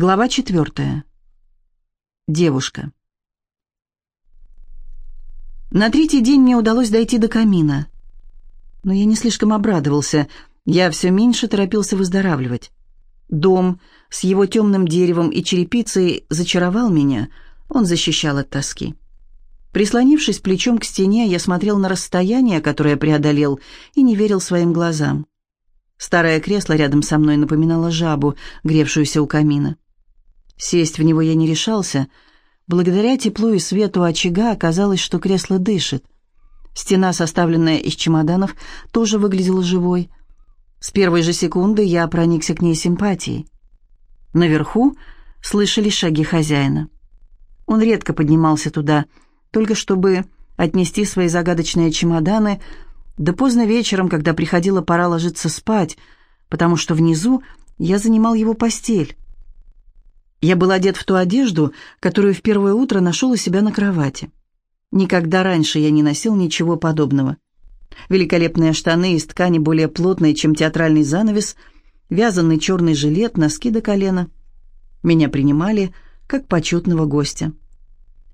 Глава четвертая. Девушка. На третий день мне удалось дойти до камина. Но я не слишком обрадовался, я все меньше торопился выздоравливать. Дом с его темным деревом и черепицей зачаровал меня, он защищал от тоски. Прислонившись плечом к стене, я смотрел на расстояние, которое преодолел, и не верил своим глазам. Старое кресло рядом со мной напоминало жабу, гревшуюся у камина. Сесть в него я не решался. Благодаря теплу и свету очага оказалось, что кресло дышит. Стена, составленная из чемоданов, тоже выглядела живой. С первой же секунды я проникся к ней симпатией. Наверху слышали шаги хозяина. Он редко поднимался туда, только чтобы отнести свои загадочные чемоданы, да поздно вечером, когда приходила пора ложиться спать, потому что внизу я занимал его постель. Я был одет в ту одежду, которую в первое утро нашел у себя на кровати. Никогда раньше я не носил ничего подобного. Великолепные штаны из ткани более плотной, чем театральный занавес, вязаный черный жилет, носки до колена. Меня принимали как почетного гостя.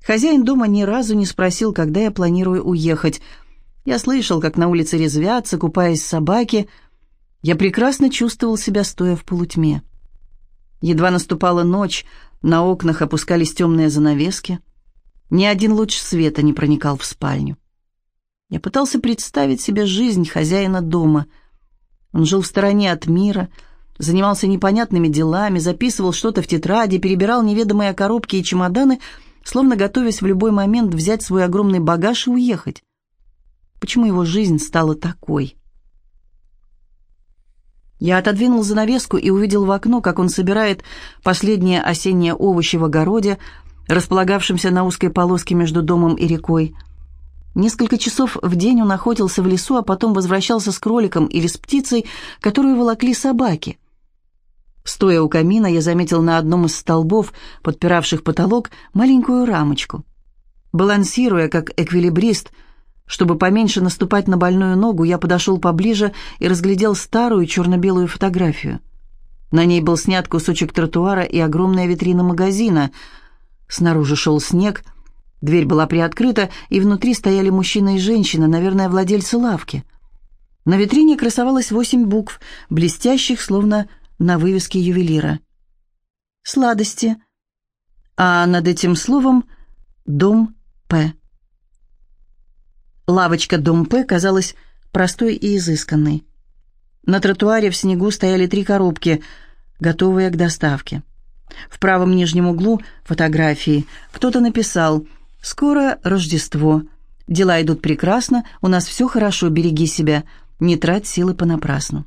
Хозяин дома ни разу не спросил, когда я планирую уехать. Я слышал, как на улице резвятся, купаясь собаки. Я прекрасно чувствовал себя, стоя в полутьме. Едва наступала ночь, на окнах опускались темные занавески. Ни один луч света не проникал в спальню. Я пытался представить себе жизнь хозяина дома. Он жил в стороне от мира, занимался непонятными делами, записывал что-то в тетради, перебирал неведомые коробки и чемоданы, словно готовясь в любой момент взять свой огромный багаж и уехать. Почему его жизнь стала такой? Я отодвинул занавеску и увидел в окно, как он собирает последние осенние овощи в огороде, располагавшемся на узкой полоске между домом и рекой. Несколько часов в день он охотился в лесу, а потом возвращался с кроликом или с птицей, которую волокли собаки. Стоя у камина, я заметил на одном из столбов, подпиравших потолок, маленькую рамочку. Балансируя, как эквилибрист, чтобы поменьше наступать на больную ногу, я подошел поближе и разглядел старую черно-белую фотографию. На ней был снят кусочек тротуара и огромная витрина магазина. Снаружи шел снег, дверь была приоткрыта, и внутри стояли мужчина и женщина, наверное, владельцы лавки. На витрине красовалось восемь букв, блестящих, словно на вывеске ювелира. «Сладости», а над этим словом «Дом П». Лавочка Дом казалась простой и изысканной. На тротуаре в снегу стояли три коробки, готовые к доставке. В правом нижнем углу фотографии кто-то написал «Скоро Рождество. Дела идут прекрасно, у нас все хорошо, береги себя, не трать силы понапрасну».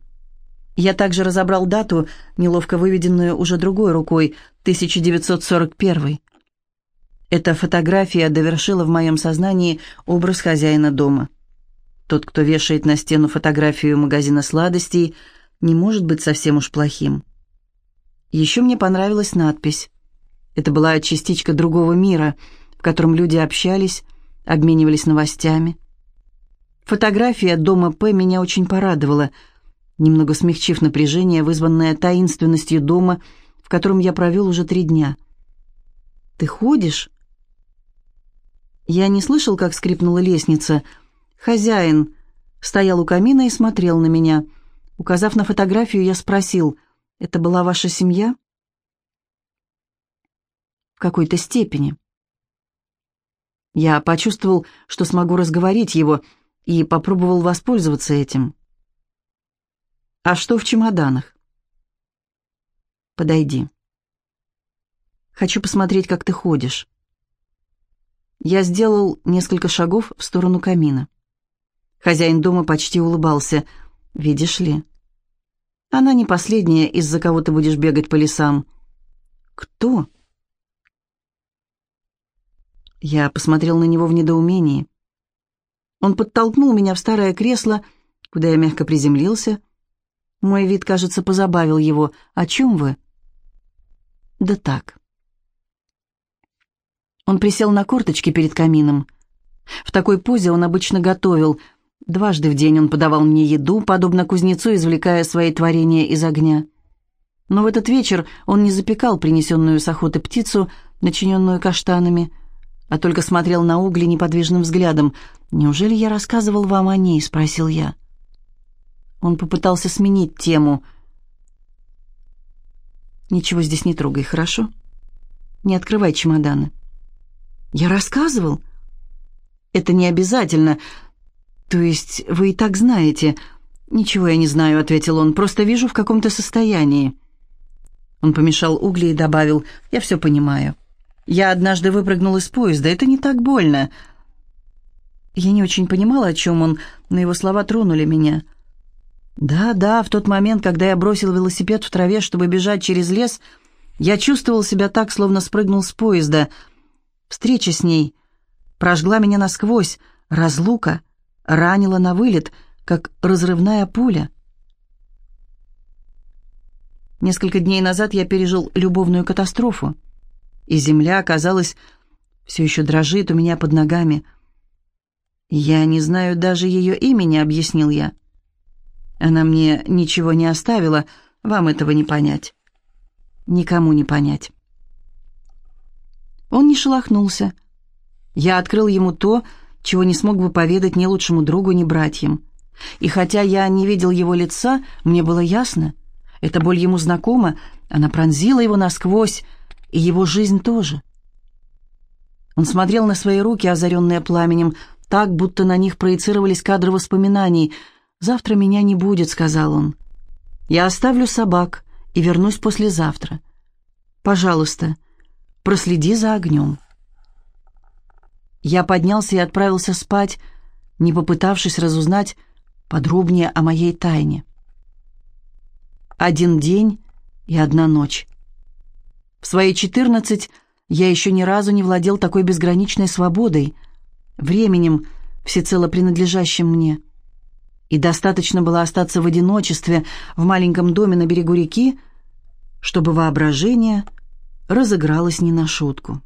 Я также разобрал дату, неловко выведенную уже другой рукой, 1941 эта фотография довершила в моем сознании образ хозяина дома. Тот, кто вешает на стену фотографию магазина сладостей, не может быть совсем уж плохим. Еще мне понравилась надпись. Это была частичка другого мира, в котором люди общались, обменивались новостями. Фотография дома П меня очень порадовала, немного смягчив напряжение, вызванное таинственностью дома, в котором я провел уже три дня. «Ты ходишь?» Я не слышал, как скрипнула лестница. Хозяин стоял у камина и смотрел на меня. Указав на фотографию, я спросил, «Это была ваша семья?» «В какой-то степени». Я почувствовал, что смогу разговорить его, и попробовал воспользоваться этим. «А что в чемоданах?» «Подойди. Хочу посмотреть, как ты ходишь». Я сделал несколько шагов в сторону камина. Хозяин дома почти улыбался. «Видишь ли, она не последняя, из-за кого ты будешь бегать по лесам». «Кто?» Я посмотрел на него в недоумении. Он подтолкнул меня в старое кресло, куда я мягко приземлился. Мой вид, кажется, позабавил его. «О чем вы?» «Да так». Он присел на корточки перед камином. В такой позе он обычно готовил. Дважды в день он подавал мне еду, подобно кузнецу, извлекая свои творения из огня. Но в этот вечер он не запекал принесенную с охоты птицу, начиненную каштанами, а только смотрел на угли неподвижным взглядом. «Неужели я рассказывал вам о ней?» — спросил я. Он попытался сменить тему. «Ничего здесь не трогай, хорошо? Не открывай чемоданы». «Я рассказывал?» «Это не обязательно. То есть вы и так знаете...» «Ничего я не знаю», — ответил он, — «просто вижу в каком-то состоянии». Он помешал угли и добавил, «Я все понимаю. Я однажды выпрыгнул из поезда, это не так больно». Я не очень понимала, о чем он, но его слова тронули меня. Да, да, в тот момент, когда я бросил велосипед в траве, чтобы бежать через лес, я чувствовал себя так, словно спрыгнул с поезда. Встреча с ней прожгла меня насквозь, разлука ранила на вылет — как разрывная пуля. Несколько дней назад я пережил любовную катастрофу, и земля, казалось, все еще дрожит у меня под ногами. «Я не знаю даже ее имени», — объяснил я. «Она мне ничего не оставила, вам этого не понять. Никому не понять». Он не шелохнулся. Я открыл ему то, чего не смог бы поведать ни лучшему другу, ни братьям. И хотя я не видел его лица, мне было ясно. Эта боль ему знакома, она пронзила его насквозь, и его жизнь тоже. Он смотрел на свои руки, озаренные пламенем, так, будто на них проецировались кадры воспоминаний. «Завтра меня не будет», — сказал он. «Я оставлю собак и вернусь послезавтра. Пожалуйста, проследи за огнем». Я поднялся и отправился спать, не попытавшись разузнать, подробнее о моей тайне. Один день и одна ночь. В свои четырнадцать я еще ни разу не владел такой безграничной свободой, временем, всецело принадлежащим мне. И достаточно было остаться в одиночестве в маленьком доме на берегу реки, чтобы воображение разыгралось не на шутку.